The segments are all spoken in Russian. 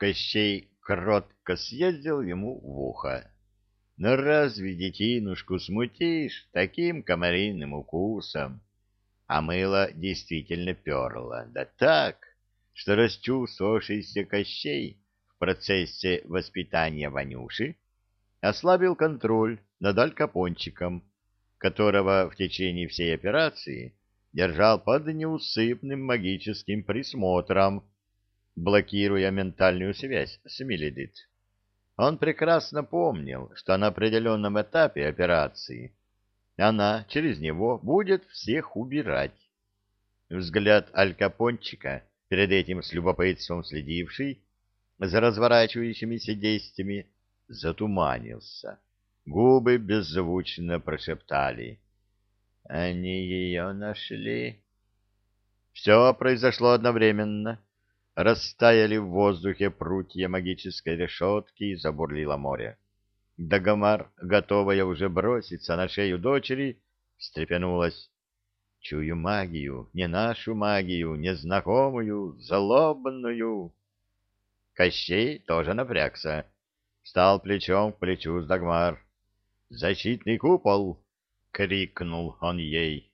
Кощей кротко съездил ему в ухо. Но разве детинушку смутишь таким комариным укусом? А мыло действительно перло, да так, что расчувствовавшийся Кощей в процессе воспитания Ванюши ослабил контроль над алькапончиком, которого в течение всей операции держал под неусыпным магическим присмотром, блокируя ментальную связь с Миледит. Он прекрасно помнил, что на определенном этапе операции она через него будет всех убирать. Взгляд Алькапончика, перед этим с любопытством следивший за разворачивающимися действиями, затуманился. Губы беззвучно прошептали. «Они ее нашли?» Все произошло одновременно. Растаяли в воздухе прутья магической решетки и забурлило море. Дагомар, готовая уже броситься на шею дочери, встрепенулась. «Чую магию, не нашу магию, незнакомую, злобную!» Кощей тоже напрягся. Встал плечом к плечу с Дагмар. «Защитный купол!» — крикнул он ей.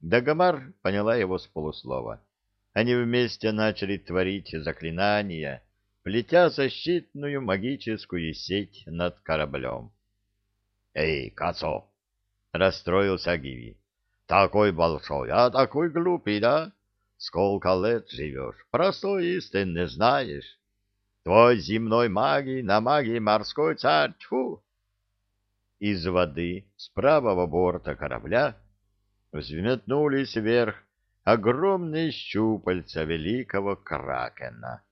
Дагомар поняла его с полуслова. Они вместе начали творить заклинания, плетя защитную магическую сеть над кораблем. «Эй, Кацо!» — расстроился Гиви. «Такой большой, а такой глупый, да? Сколько лет живешь, простой истины знаешь. Твой земной магии на магии морской царь, тьфу!» Из воды с правого борта корабля взметнулись вверх огромные щупальца великого кракена.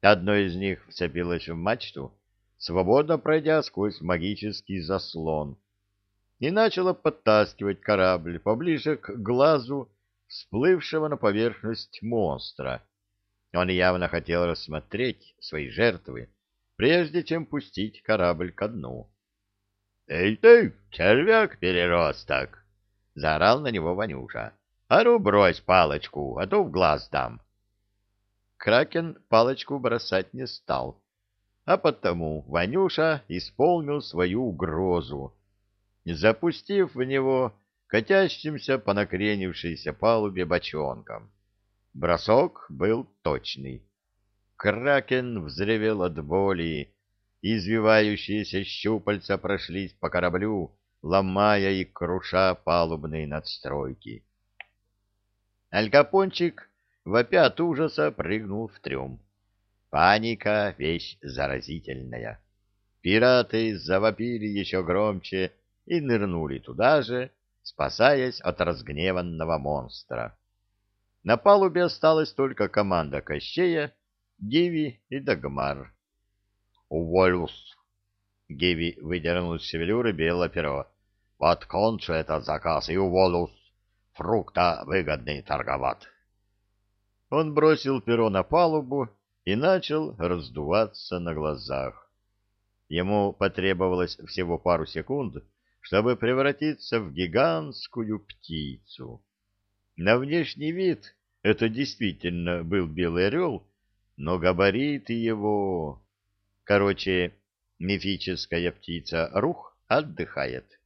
Одно из них вцепилось в мачту, свободно пройдя сквозь магический заслон, и начало подтаскивать корабль поближе к глазу всплывшего на поверхность монстра. Он явно хотел рассмотреть свои жертвы, прежде чем пустить корабль ко дну. — Эй ты, червяк-переросток! — заорал на него Ванюша. — А ну брось палочку, а то в глаз дам. Кракен палочку бросать не стал, а потому Ванюша исполнил свою угрозу, запустив в него катящимся по накренившейся палубе бочонком. Бросок был точный. Кракен взревел от боли, извивающиеся щупальца прошлись по кораблю, ломая и круша палубные надстройки. Алькапончик, вопя от ужаса, прыгнул в трюм. Паника — вещь заразительная. Пираты завопили еще громче и нырнули туда же, спасаясь от разгневанного монстра. На палубе осталась только команда Кощея, Гиви и Дагмар. «Уволюсь!» Гиви выдернул из шевелюры белое перо. «Вот кончу этот заказ и уволюсь. Фрукта выгодный торговать». Он бросил перо на палубу и начал раздуваться на глазах. Ему потребовалось всего пару секунд, чтобы превратиться в гигантскую птицу. На внешний вид это действительно был белый орел, но габариты его... Короче, мифическая птица Рух отдыхает.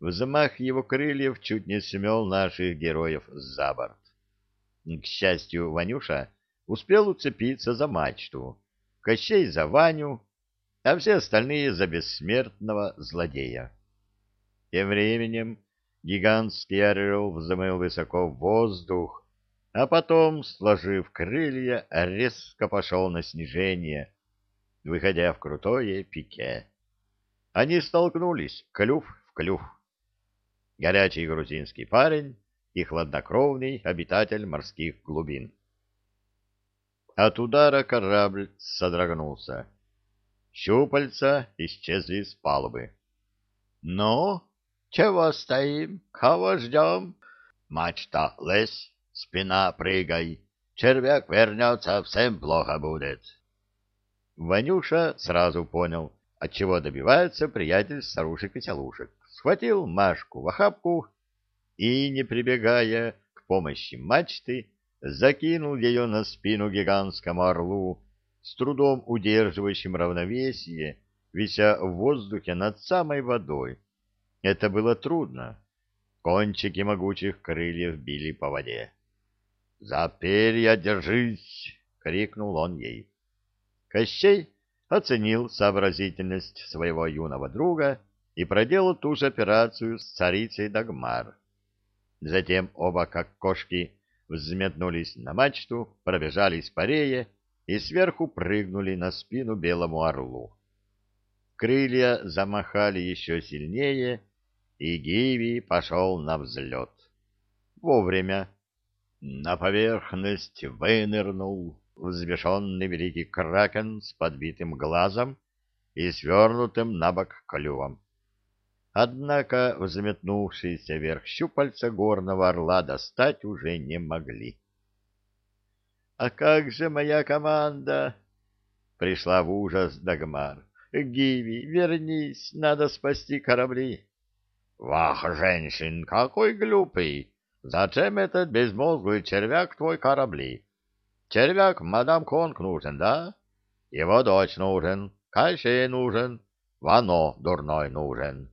Взмах его крыльев чуть не смел наших героев за борт. К счастью, Ванюша успел уцепиться за мачту, Кощей за Ваню, а все остальные за бессмертного злодея. Тем временем Гигантский орел взмыл высоко в воздух, а потом, сложив крылья, резко пошел на снижение, выходя в крутое пике. Они столкнулись клюв в клюв. Горячий грузинский парень и хладнокровный обитатель морских глубин. От удара корабль содрогнулся. Щупальца исчезли с палубы. — Но чего стоим? Кого ждем? Мачта лезь, спина прыгай. Червяк вернется, всем плохо будет. Ванюша сразу понял, от чего добивается приятель старушек-веселушек. Схватил Машку в охапку и, не прибегая к помощи мачты, закинул ее на спину гигантскому орлу, с трудом удерживающим равновесие, вися в воздухе над самой водой. Это было трудно. Кончики могучих крыльев били по воде. «За перья держись!» — крикнул он ей. Кощей оценил сообразительность своего юного друга и проделал ту же операцию с царицей Дагмар. Затем оба, как кошки, взметнулись на мачту, пробежались по рее и сверху прыгнули на спину белому орлу. Крылья замахали еще сильнее, и Гиви пошел на взлет. Вовремя. На поверхность вынырнул взбешенный великий кракен с подбитым глазом и свернутым на бок клювом. Однако взметнувшиеся вверх щупальца горного орла достать уже не могли. — А как же моя команда? — пришла в ужас Дагмар. — Гиви, вернись, надо спасти корабли. — Вах, женщин, какой глупый! Зачем этот безмозглый червяк твой корабли? Червяк мадам Конг нужен, да? Его дочь нужен, Кайшей нужен, Вано дурной нужен.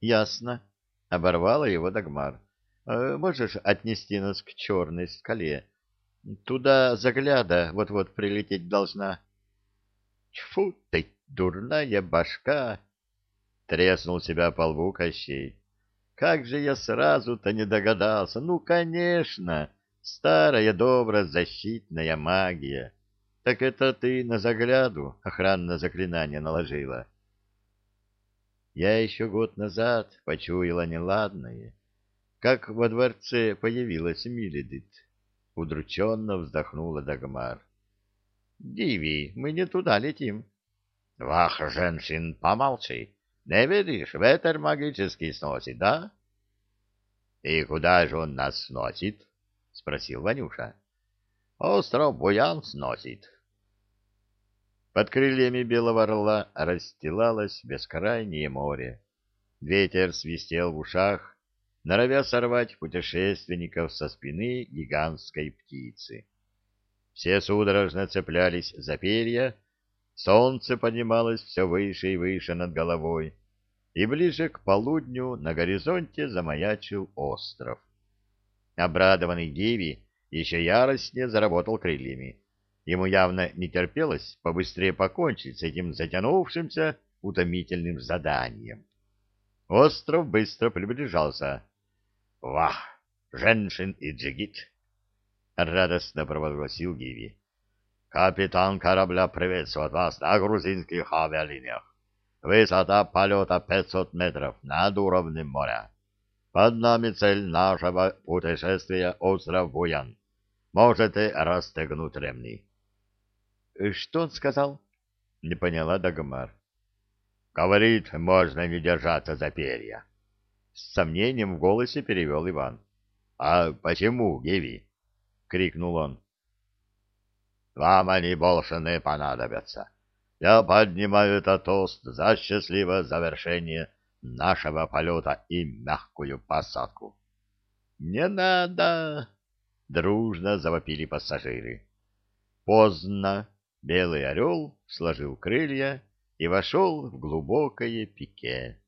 Ясно. Оборвала его Дагмар. Э, можешь отнести нас к черной скале? Туда загляда вот-вот прилететь должна. Тьфу ты, дурная башка! Треснул себя по лбу Кощей. Как же я сразу-то не догадался! Ну, конечно! Старая добрая защитная магия. Так это ты на загляду охранное заклинание наложила. — я еще год назад почуяла неладное, как во дворце появилась Миледит. Удрученно вздохнула Дагмар. — Диви, мы не туда летим. — Вах, женщин, помолчи. Не видишь, ветер магический сносит, да? — И куда же он нас сносит? — спросил Ванюша. — Остров Буян сносит. Под крыльями белого орла расстилалось бескрайнее море. Ветер свистел в ушах, норовя сорвать путешественников со спины гигантской птицы. Все судорожно цеплялись за перья, солнце поднималось все выше и выше над головой, и ближе к полудню на горизонте замаячил остров. Обрадованный Диви еще яростнее заработал крыльями. Ему явно не терпелось побыстрее покончить с этим затянувшимся утомительным заданием. Остров быстро приближался. «Вах! Женщин и джигит!» — радостно провозгласил Гиви. «Капитан корабля приветствует вас на грузинских авиалиниях. Высота полета 500 метров над уровнем моря. Под нами цель нашего путешествия — остров Буян. Можете расстегнуть ремни». — Что он сказал? — не поняла Дагмар. — Говорит, можно не держаться за перья. С сомнением в голосе перевел Иван. — А почему, Геви? — крикнул он. — Вам они больше не понадобятся. Я поднимаю этот тост за счастливое завершение нашего полета и мягкую посадку. — Не надо! — дружно завопили пассажиры. Поздно. Белый орел сложил крылья и вошел в глубокое пике.